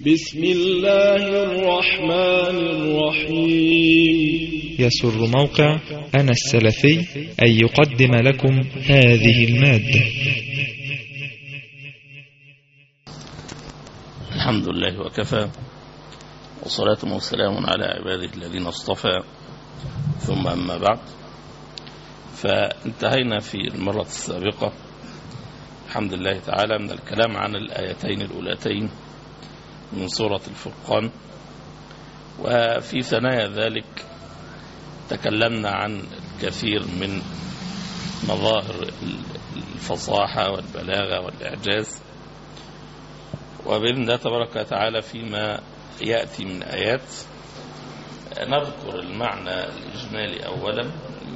بسم الله الرحمن الرحيم. يسر موقع أنا السلفي أن يقدم لكم هذه المادة. الحمد لله وكفى وصلاة وسلام على عباده الذين اصطفى. ثم أما بعد فانتهينا في المرة السابقة. الحمد لله تعالى من الكلام عن الآيتين الأولتين من سورة الفرقان. وفي ثنايا ذلك تكلمنا عن الكثير من مظاهر الفصاحة والبلاغة والإعجاز. وبإذن الله تبارك وتعالى فيما يأتي من آيات نذكر المعنى الإجمالي أولا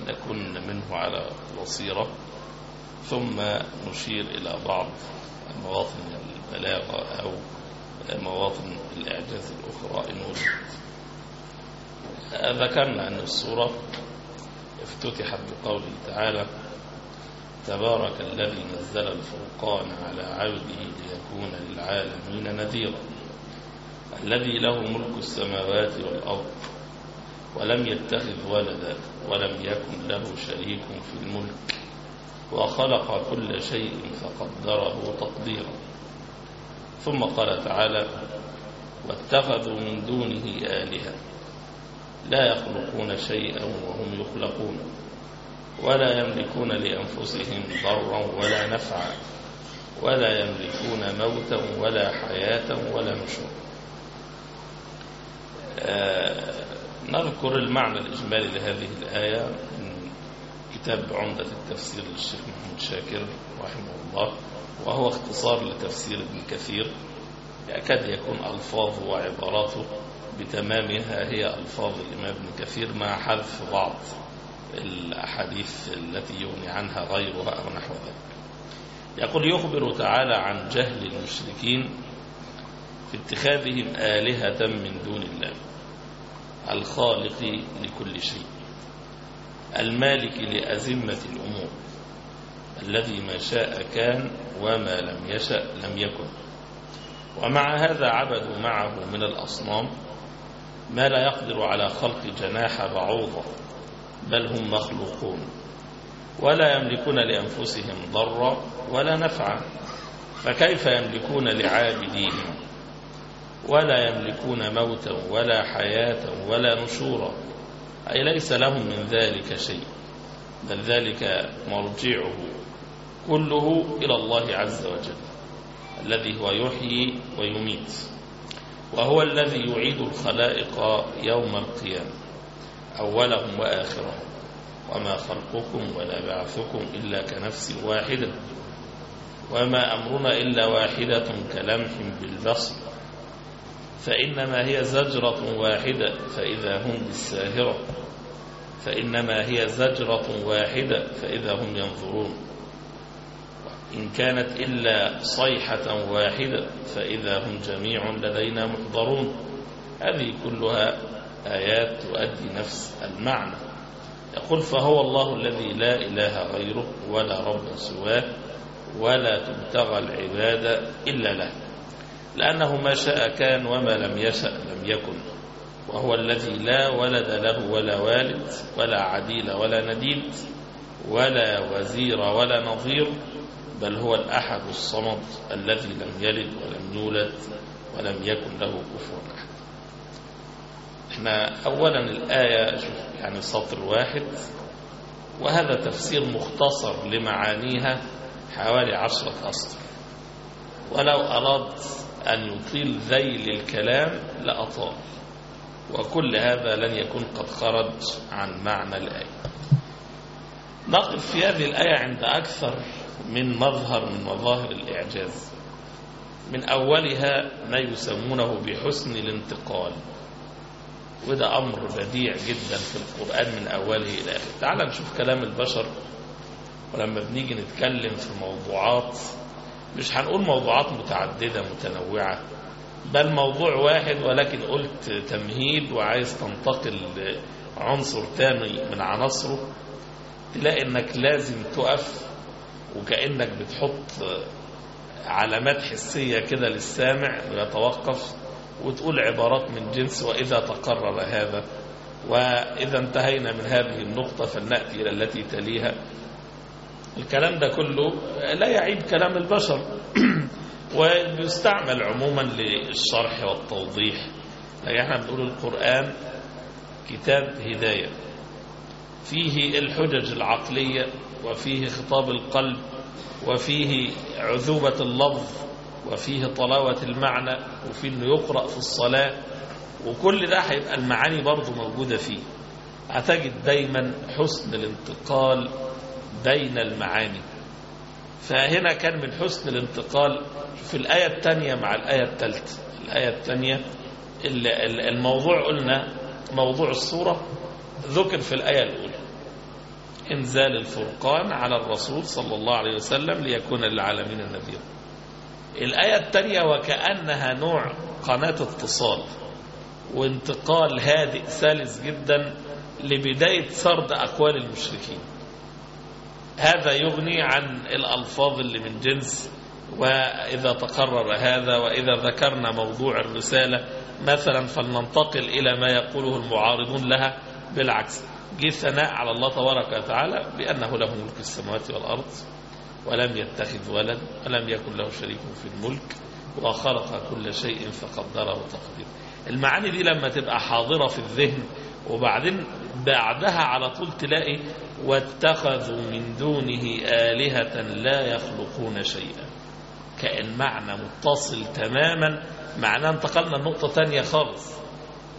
نكون منه على بصيرة ثم نشير إلى بعض مواطن البلاغة أو مواطن الإعجاز الأخرى إن وجدت ذكرنا أن السورة افتتحت بقوله تعالى تبارك الذي نزل الفرقان على عبده ليكون للعالمين نذيرا الذي له ملك السماوات والأرض ولم يتخذ ولدا ولم يكن له شريك في الملك وخلق كل شيء فقدره تقديرا. ثم قال تعالى واتخذوا من دونه آلهة لا يخلقون شيئا وهم يخلقون ولا يملكون لأنفسهم ضرا ولا نفعا ولا يملكون موتا ولا حياة ولا نشورا آه نذكر المعنى الإجمالي لهذه الآية من كتاب عمدة التفسير للشيخ محمود شاكر رحمه الله. وهو اختصار لتفسير ابن كثير يكاد يكون ألفاظه وعباراته بتمامها هي ألفاظ الإمام ابن كثير مع حذف بعض الأحاديث التي يغني عنها غيرها أو نحو ذلك. يقول يخبر تعالى عن جهل المشركين في اتخاذهم آلهة من دون الله الخالق لكل شيء المالك لأزمة الأمور. الذي ما شاء كان وما لم يشأ لم يكن. ومع هذا عبدوا معه من الأصنام ما لا يقدر على خلق جناح بعوضة بل هم مخلوقون ولا يملكون لأنفسهم ضرا ولا نفعا فكيف يملكون لعابديهم؟ ولا يملكون موتا ولا حياة ولا نشورا. أي ليس لهم من ذلك شيء بل ذلك مرجعه كله إلى الله عز وجل الذي هو يحيي ويميت وهو الذي يعيد الخلائق يوم القيامة أولهم وآخرهم وما خلقكم ولا بعثكم إلا كنفس واحدة وما أمرنا إلا واحدة كلمح بالبصر فإنما هي زجرة واحدة فإذا هم بالساهرة فإنما هي زجرة واحدة فإذا هم ينظرون. إن كانت إلا صيحة واحدة فإذا هم جميع لدينا محضرون. هذه كلها آيات تؤدي نفس المعنى. يقول فهو الله الذي لا إله غيره ولا رب سواه ولا تبتغى العبادة إلا له لأنه ما شاء كان وما لم يشأ لم يكن وهو الذي لا ولد له ولا والد ولا عديل ولا نديد ولا وزير ولا نظير بل هو الأحد الصمد الذي لم يلد ولم يولد ولم يكن له كفوا أحد. إحنا أولا الآية يعني سطر واحد. وهذا تفسير مختصر لمعانيها حوالي عشرة أسطر. ولو أراد أن يطيل ذيل الكلام لأطال. وكل هذا لن يكون قد خرج عن معنى الآية. نقف في هذه الآية عند أكثر من مظهر من مظاهر الإعجاز. من أولها ما يسمونه بحسن الانتقال. وده أمر بديع جدا في القرآن من أوله إلى آخره. تعال نشوف كلام البشر. ولما بنيجي نتكلم في موضوعات مش هنقول موضوعات متعددة متنوعة. بل موضوع واحد ولكن قلت تمهيد وعايز تنتقل عنصر تاني من عناصره. تلاقي إنك لازم تقف وكأنك بتحط علامات حسية كده للسامع ويتوقف وتقول عبارات من جنس وإذا تقرر هذا. وإذا انتهينا من هذه النقطة فلنأتي إلى التي تليها. الكلام ده كله لا يعيب كلام البشر. ويستعمل عموما للشرح والتوضيح. لكن إحنا بنقول القرآن كتاب هداية. فيه الحجج العقلية وفيه خطاب القلب وفيه عذوبة اللفظ وفيه طلاوة المعنى وفيه إنه يقرأ في الصلاة. وكل ده هيبقى المعاني برضه موجودة فيه. هتجد دايما حسن الانتقال بين المعاني. فهنا كان من حسن الانتقال في الآية الثانية مع الآية الثالثة. الآية الثانية الموضوع قلنا موضوع الصورة ذكر في الآية الأولى. إنزال الفرقان على الرسول صلى الله عليه وسلم ليكون للعالمين نذيرا. الآية الثانية وكأنها نوع قناة اتصال وانتقال هادئ سلس جدا لبداية سرد أقوال المشركين. هذا يغني عن الألفاظ اللي من جنس وإذا تقرر هذا وإذا ذكرنا موضوع الرسالة مثلا فلننتقل إلى ما يقوله المعارضون لها بالعكس. جه ثناء على الله تبارك وتعالى بأنه له ملك السماوات والأرض ولم يتخذ ولد ولم يكن له شريك في الملك وخلق كل شيء فقدره تقديرا المعاني دي لما تبقى حاضرة في الذهن وبعدين بعدها على طول تلاقي واتخذوا من دونه آلهة لا يخلقون شيئا. كأن معنى متصل تماما معناه انتقلنا لنقطة تانية خالص.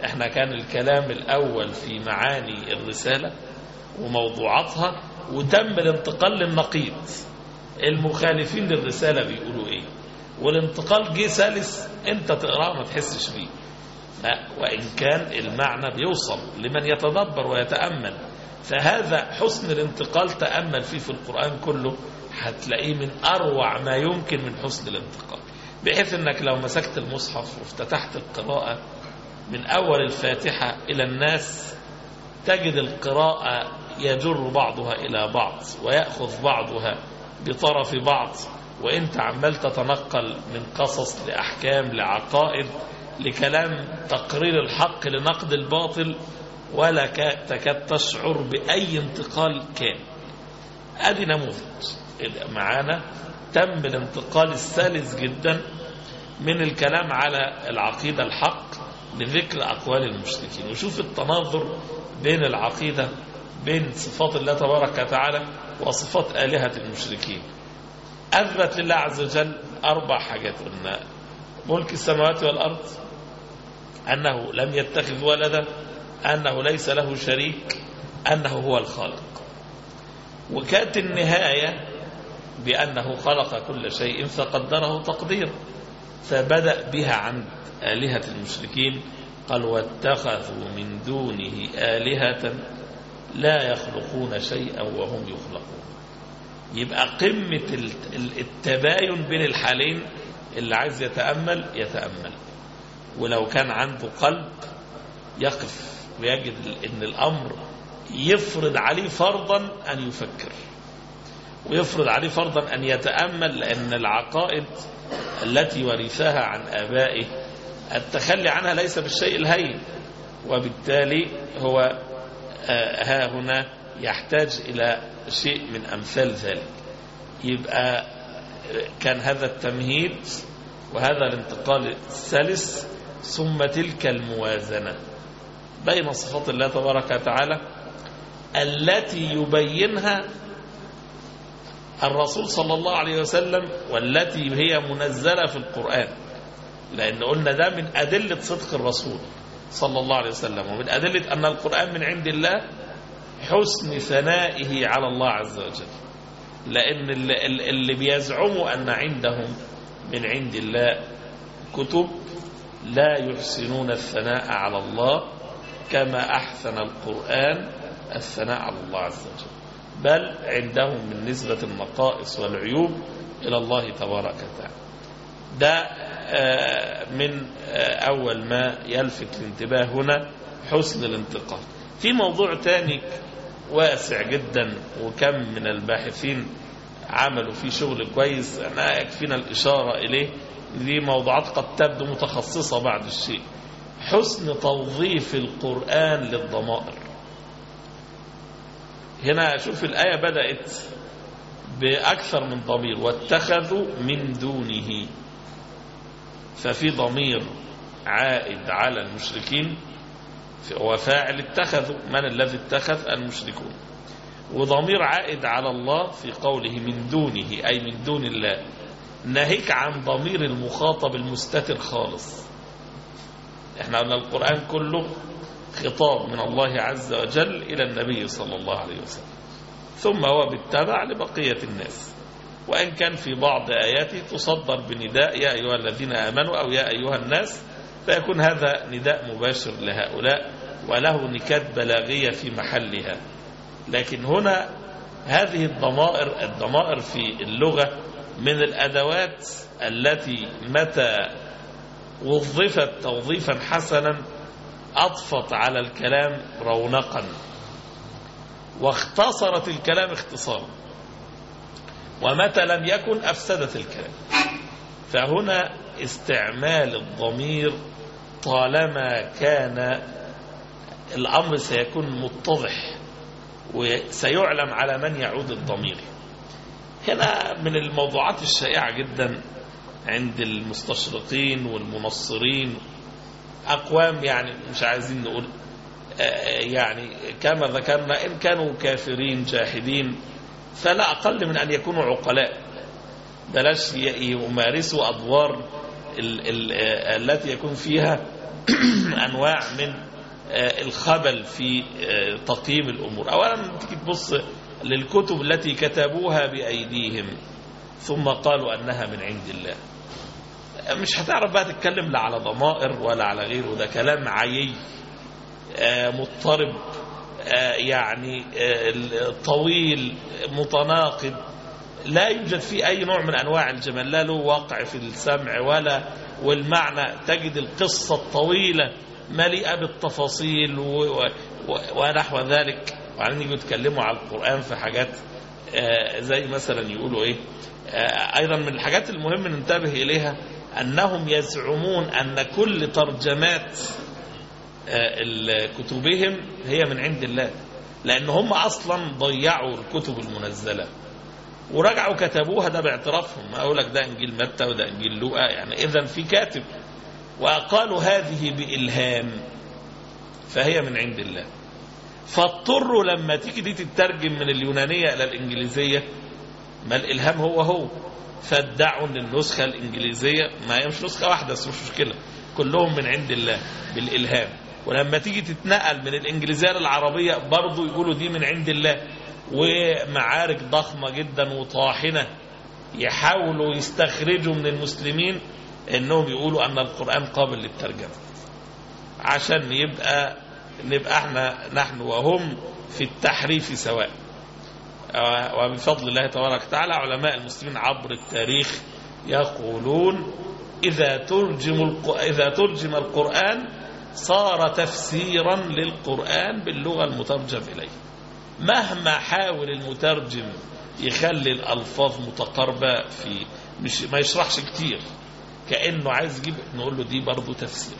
إحنا كان الكلام الأول في معاني الرسالة وموضوعاتها وتم الانتقال للنقيض. المخالفين للرسالة بيقولوا إيه؟ والانتقال جه ثالث أنت تقرأه ما تحسش بيه. لا وإن كان المعنى بيوصل لمن يتدبر ويتأمل. فهذا حسن الانتقال تأمل فيه في القرآن كله هتلاقيه من أروع ما يمكن من حسن الانتقال. بحيث أنك لو مسكت المصحف وافتتحت القراءة من أول الفاتحة إلى الناس تجد القراءة يجر بعضها إلى بعض ويأخذ بعضها بطرف بعض وانت عمال تتنقل من قصص لأحكام لعقائد لكلام تقرير الحق لنقد الباطل ولا تكاد تشعر بأي انتقال كان. أدي نموذج. معانا تم الانتقال السلس جدا من الكلام على العقيدة الحق لذكر أقوال المشركين. وشوف التناظر بين العقيدة بين صفات الله تبارك وتعالى وصفات آلهة المشركين. أثبت لله عز وجل أربع حاجات. قلنا ملك السماوات والأرض أنه لم يتخذ ولدا أنه ليس له شريك أنه هو الخالق. وكانت النهاية بأنه خلق كل شيء فقدره تقديرا. فبدأ بها عند آلهة المشركين قال واتخذوا من دونه آلهة لا يخلقون شيئا وهم يخلقون. يبقى قمة التباين بين الحالين اللي عايز يتأمل يتأمل. ولو كان عنده قلب يقف ويجد إن الأمر يفرض عليه فرضا أن يفكر. ويفرض عليه فرضا أن يتأمل لأن العقائد التي ورثها عن آبائه التخلي عنها ليس بالشيء الهين وبالتالي هو ها هنا يحتاج إلى شيء من أمثال ذلك. يبقى كان هذا التمهيد وهذا الانتقال الثالث ثم تلك الموازنة بين صفات الله تبارك وتعالى التي يبينها الرسول صلى الله عليه وسلم والتي هي منزلة في القرآن لأن قلنا ده من أدلة صدق الرسول صلى الله عليه وسلم ومن أدلة أن القرآن من عند الله حسن ثنائه على الله عز وجل لأن اللي بيزعموا أن عندهم من عند الله كتب لا يحسنون الثناء على الله كما أحسن القرآن الثناء على الله عز وجل. بل عندهم من نسبة النقائص والعيوب إلى الله تبارك وتعالى. ده من أول ما يلفت الانتباه هنا حسن الانتقال في موضوع تاني واسع جدا وكم من الباحثين عملوا فيه شغل كويس. أنا يكفينا الإشارة إليه. دي موضوعات قد تبدو متخصصة بعد الشيء. حسن توظيف القرآن للضمائر. هنا شوف الآية بدأت بأكثر من ضمير واتخذوا من دونه. ففي ضمير عائد على المشركين وفاعل اتخذوا من الذي اتخذ؟ المشركون. وضمير عائد على الله في قوله من دونه أي من دون الله. ناهيك عن ضمير المخاطب المستتر خالص. إحنا قلنا القرآن كله خطاب من الله عز وجل إلى النبي صلى الله عليه وسلم. ثم هو بالتبع لبقية الناس. وإن كان في بعض آياته تصدر بنداء يا أيها الذين آمنوا أو يا أيها الناس فيكون هذا نداء مباشر لهؤلاء وله نكات بلاغية في محلها. لكن هنا هذه الضمائر الضمائر في اللغة من الأدوات التي متى وظفت توظيفا حسنا أضفت على الكلام رونقا. واختصرت الكلام اختصارا. ومتى لم يكن أفسدت الكلام. فهنا استعمال الضمير طالما كان الأمر سيكون متضح وسيعلم على من يعود الضمير. هنا من الموضوعات الشائعة جدا عند المستشرقين والمنصرين أقوام يعني مش عايزين نقول يعني كما ذكرنا إن كانوا كافرين جاحدين فلا أقل من أن يكونوا عقلاء. بلاش يمارسوا أدوار ال ال التي يكون فيها أنواع من الخبل في تقييم الأمور. أولا تيجي تبص للكتب التي كتبوها بأيديهم ثم قالوا أنها من عند الله. مش هتعرف بقى تتكلم لا على ضمائر ولا على غيره. ده كلام عيي مضطرب يعني طويل متناقض. لا يوجد فيه أي نوع من أنواع الجمال لا له واقع في السمع ولا والمعنى. تجد القصة الطويلة مليئة بالتفاصيل ونحو ذلك. وبعدين يجوا يتكلموا على القرآن في حاجات زي مثلا يقولوا إيه أيضا من الحاجات المهم ننتبه إليها أنهم يزعمون أن كل ترجمات كتبهم هي من عند الله لأن هم أصلا ضيعوا الكتب المنزلة. ورجعوا كتبوها ده باعترافهم. أقول لك ده إنجيل متى وده إنجيل لوقا يعني اذا في كاتب. وقالوا هذه بإلهام فهي من عند الله. فاضطروا لما تيجي دي تترجم من اليونانية إلى الإنجليزية ما الإلهام هو هو. فادعوا إن النسخة الإنجليزية ما هي مش نسخة واحدة بس مش مشكلة. كلهم من عند الله بالإلهام. ولما تيجي تتنقل من الإنجليزية للعربية برضه يقولوا دي من عند الله. ومعارك ضخمة جدا وطاحنة. يحاولوا يستخرجوا من المسلمين إنهم يقولوا أن القرآن قابل للترجمة. عشان يبقى نبقى إحنا نحن وهم في التحريف سواء. وبفضل الله تبارك وتعالى علماء المسلمين عبر التاريخ يقولون إذا ترجم إذا ترجم القرآن صار تفسيرا للقرآن باللغة المترجم إليه. مهما حاول المترجم يخلي الألفاظ متقاربة في مش ما يشرحش كتير. كأنه عايز يجيب نقول له دي برضه تفسير.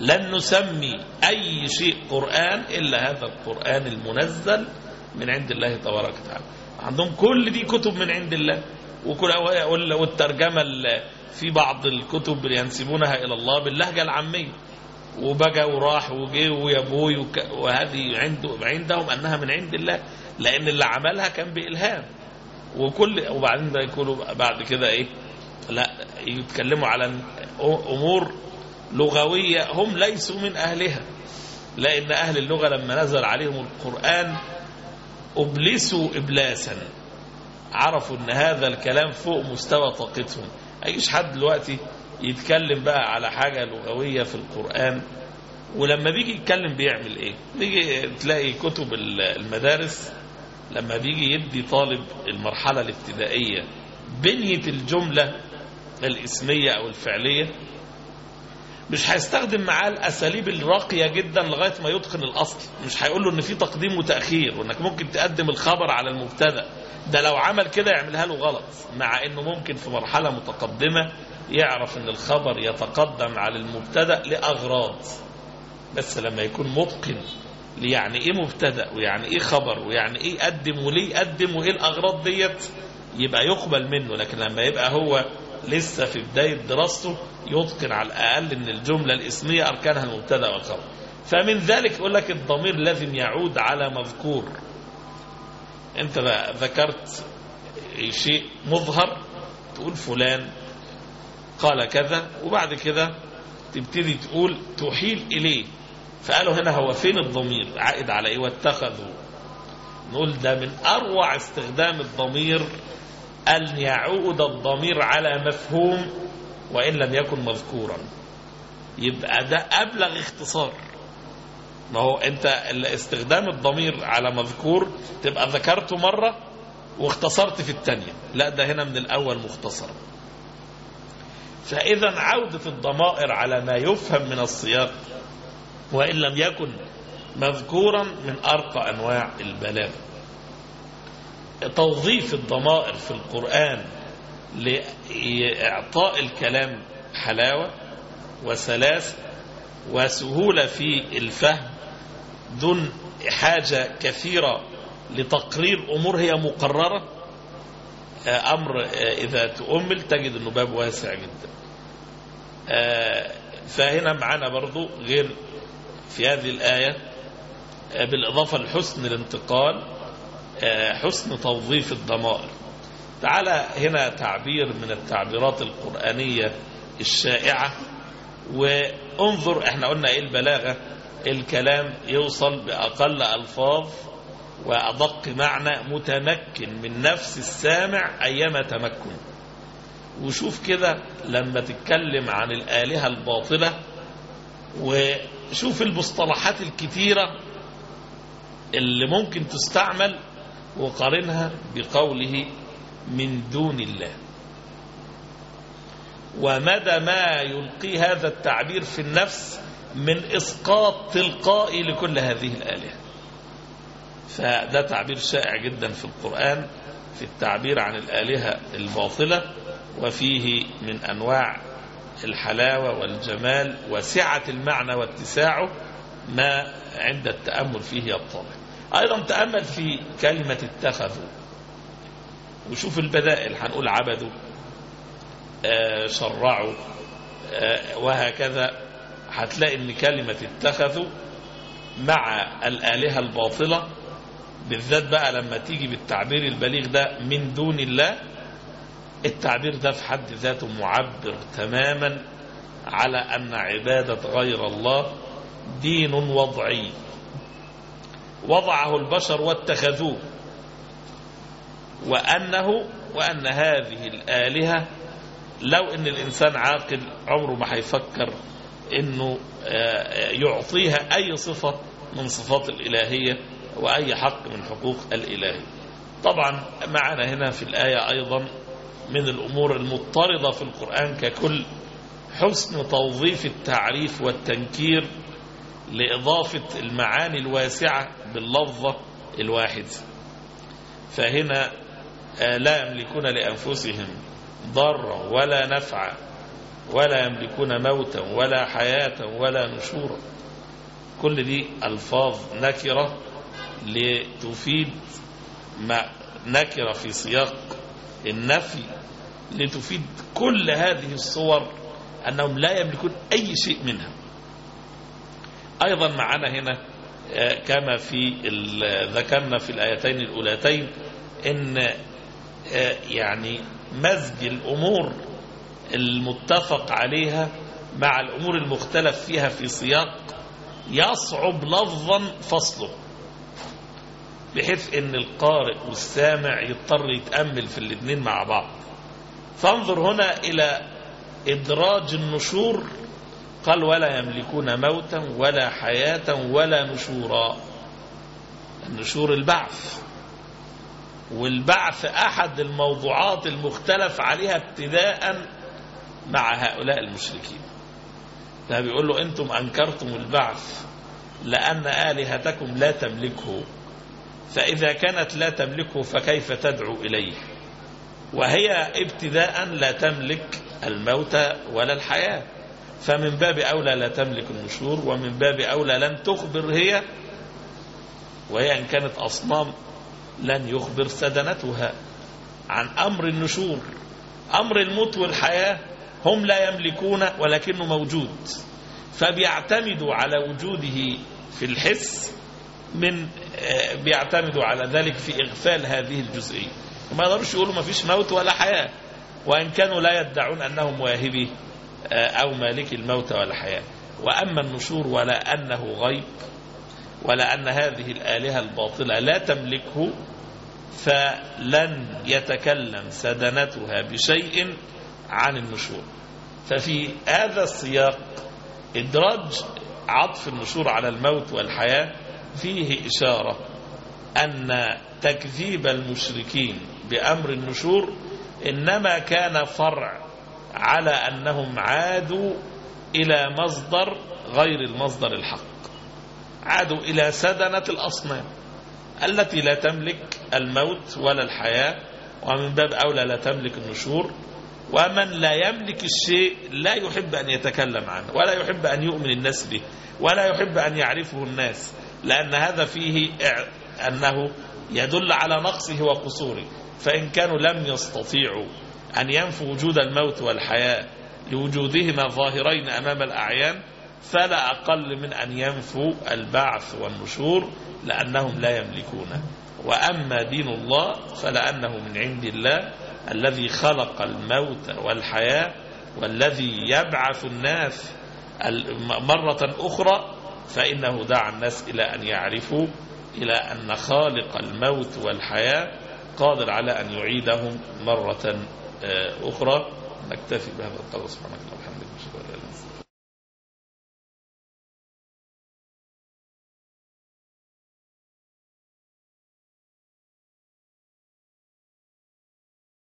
لن نسمي أي شيء قرآن إلا هذا القرآن المنزل من عند الله تبارك وتعالى. عندهم كل دي كتب من عند الله. وكل والترجمة في بعض الكتب ينسبونها إلى الله باللهجة العامية. وبقى وراح وجي ويابوي وهذه عنده عندهم أنها من عند الله. لأن اللي عملها كان بإلهام. وكل وبعدين ده يقولوا بعد كده إيه؟ لا يتكلموا على أمور لغوية هم ليسوا من أهلها. لأن أهل اللغة لما نزل عليهم القرآن أبلسوا إبلاسا. عرفوا أن هذا الكلام فوق مستوى طاقتهم. أيش حد دلوقتي يتكلم بقى على حاجة لغوية في القرآن؟ ولما بيجي يتكلم بيعمل إيه؟ بيجي تلاقي كتب المدارس لما بيجي يدي طالب المرحلة الابتدائية بنية الجملة الاسمية أو الفعلية مش هيستخدم معاه الأساليب الراقية جدا لغاية ما يتقن الأصل. مش هيقول له إن في تقديم وتأخير وإنك ممكن تقدم الخبر على المبتدأ. ده لو عمل كده يعملها له غلط مع إنه ممكن في مرحلة متقدمة يعرف إن الخبر يتقدم على المبتدأ لأغراض. بس لما يكون متقن يعني إيه مبتدأ ويعني إيه خبر ويعني إيه قدم وليه قدم وإيه الأغراض ديت يبقى يقبل منه. لكن لما يبقى هو لسه في بداية دراسته يتقن على الأقل إن الجملة الإسمية أركانها المبتدأ والخبر. فمن ذلك يقول لك الضمير لازم يعود على مذكور. بقى ذكرت شيء مظهر تقول فلان قال كذا وبعد كده تبتدي تقول تحيل إليه. فقالوا هنا هو فين الضمير؟ عائد على إيه؟ واتخذوا. نقول ده من أروع استخدام الضمير أن يعود الضمير على مفهوم وإن لم يكن مذكورا. يبقى ده أبلغ اختصار. ما هو أنت استخدام الضمير على مذكور تبقى ذكرته مرة واختصرت في الثانية لا ده هنا من الأول مختصر. فإذا عودة الضمائر على ما يفهم من السياق وإن لم يكن مذكورا من أرقى أنواع البلاغة توظيف الضمائر في القرآن لإعطاء الكلام حلاوة وسلاسة وسهولة في الفهم دون حاجة كثيرة لتقرير أمور هي مقررة أمر إذا تؤمل تجد أنه باب واسع جدا. فهنا معنا برضو غير في هذه الآية بالإضافة لحسن الانتقال حسن توظيف الضمائر. تعالى هنا تعبير من التعبيرات القرآنية الشائعة وانظر إحنا قلنا إيه البلاغة؟ الكلام يوصل بأقل ألفاظ وأدق معنى متمكن من نفس السامع أيما تمكن. وشوف كده لما تتكلم عن الآلهة الباطلة وشوف المصطلحات الكتيرة اللي ممكن تستعمل وقارنها بقوله من دون الله. ومدى ما يلقي هذا التعبير في النفس من إسقاط تلقائي لكل هذه الآلهة. فده تعبير شائع جدا في القرآن في التعبير عن الآلهة الباطلة وفيه من أنواع الحلاوة والجمال وسعة المعنى واتساعه ما عند التأمل فيه يطلع أيضا تأمل في كلمة اتخذوا. وشوف البدائل هنقول عبدوا آه شرعوا آه وهكذا. هتلاقي إن كلمة اتخذوا مع الآلهة الباطلة بالذات بقى لما تيجي بالتعبير البليغ ده من دون الله. التعبير ده في حد ذاته معبر تماما على أن عبادة غير الله دين وضعي. وضعه البشر واتخذوه. وأنه وأن هذه الآلهة لو أن الإنسان عاقل عمره ما هيفكر أنه يعطيها أي صفة من صفات الإلهية وأي حق من حقوق الإلهية. طبعا معنا هنا في الآية أيضا من الأمور المضطردة في القرآن ككل حسن توظيف التعريف والتنكير لإضافة المعاني الواسعة باللفظة الواحد. فهنا لا يملكون لأنفسهم ضرا ولا نفعا ولا يملكون موتا ولا حياة ولا نشورا. كل دي ألفاظ نكرة لتفيد ما نكرة في سياق النفي لتفيد كل هذه الصور أنهم لا يملكون أي شيء منها. أيضا معنا هنا كما في ذكرنا في الآيتين الأولتين إن يعني مزج الأمور المتفق عليها مع الأمور المختلف فيها في سياق يصعب لفظا فصله بحيث إن القارئ والسامع يضطر يتأمل في الاثنين مع بعض. فانظر هنا إلى إدراج النشور قال ولا يملكون موتا ولا حياة ولا نشورا. النشور البعث. والبعث أحد الموضوعات المختلف عليها ابتداء مع هؤلاء المشركين. ده بيقول له أنتم أنكرتم البعث لأن آلهتكم لا تملكه. فإذا كانت لا تملكه فكيف تدعو إليه؟ وهي ابتداء لا تملك الموت ولا الحياة. فمن باب أولى لا تملك النشور ومن باب أولى لن تخبر هي وهي إن كانت أصنام لن يخبر سدنتها. عن أمر النشور أمر الموت والحياة هم لا يملكون ولكنه موجود. فبيعتمدوا على وجوده في الحس من بيعتمدوا على ذلك في إغفال هذه الجزئية. وما يقدروش يقولوا ما فيش موت ولا حياة. وإن كانوا لا يدعون أنهم واهبي أو مالك الموت والحياة. وأما النشور ولا أنه غيب ولا أن هذه الآلهة الباطلة لا تملكه فلن يتكلم سدنتها بشيء عن النشور. ففي هذا السياق إدراج عطف النشور على الموت والحياة فيه إشارة أن تكذيب المشركين بأمر النشور إنما كان فرع على أنهم عادوا إلى مصدر غير المصدر الحق. عادوا إلى سدنة الأصنام التي لا تملك الموت ولا الحياة ومن باب أولى لا تملك النشور. ومن لا يملك الشيء لا يحب أن يتكلم عنه ولا يحب أن يؤمن الناس به ولا يحب أن يعرفه الناس لأن هذا فيه أنه يدل على نقصه وقصوره فإن كانوا لم يستطيعوا. أن ينفوا وجود الموت والحياة لوجودهما ظاهرين أمام الأعيان فلا أقل من أن ينفوا البعث والنشور لأنهم لا يملكونه وأما دين الله فلأنه من عند الله الذي خلق الموت والحياة والذي يبعث الناس مرة أخرى فإنه دعا الناس إلى أن يعرفوا إلى أن خالق الموت والحياة قادر على أن يعيدهم مرة أخرى نكتفي بهذا القدر سبحانك اللهم.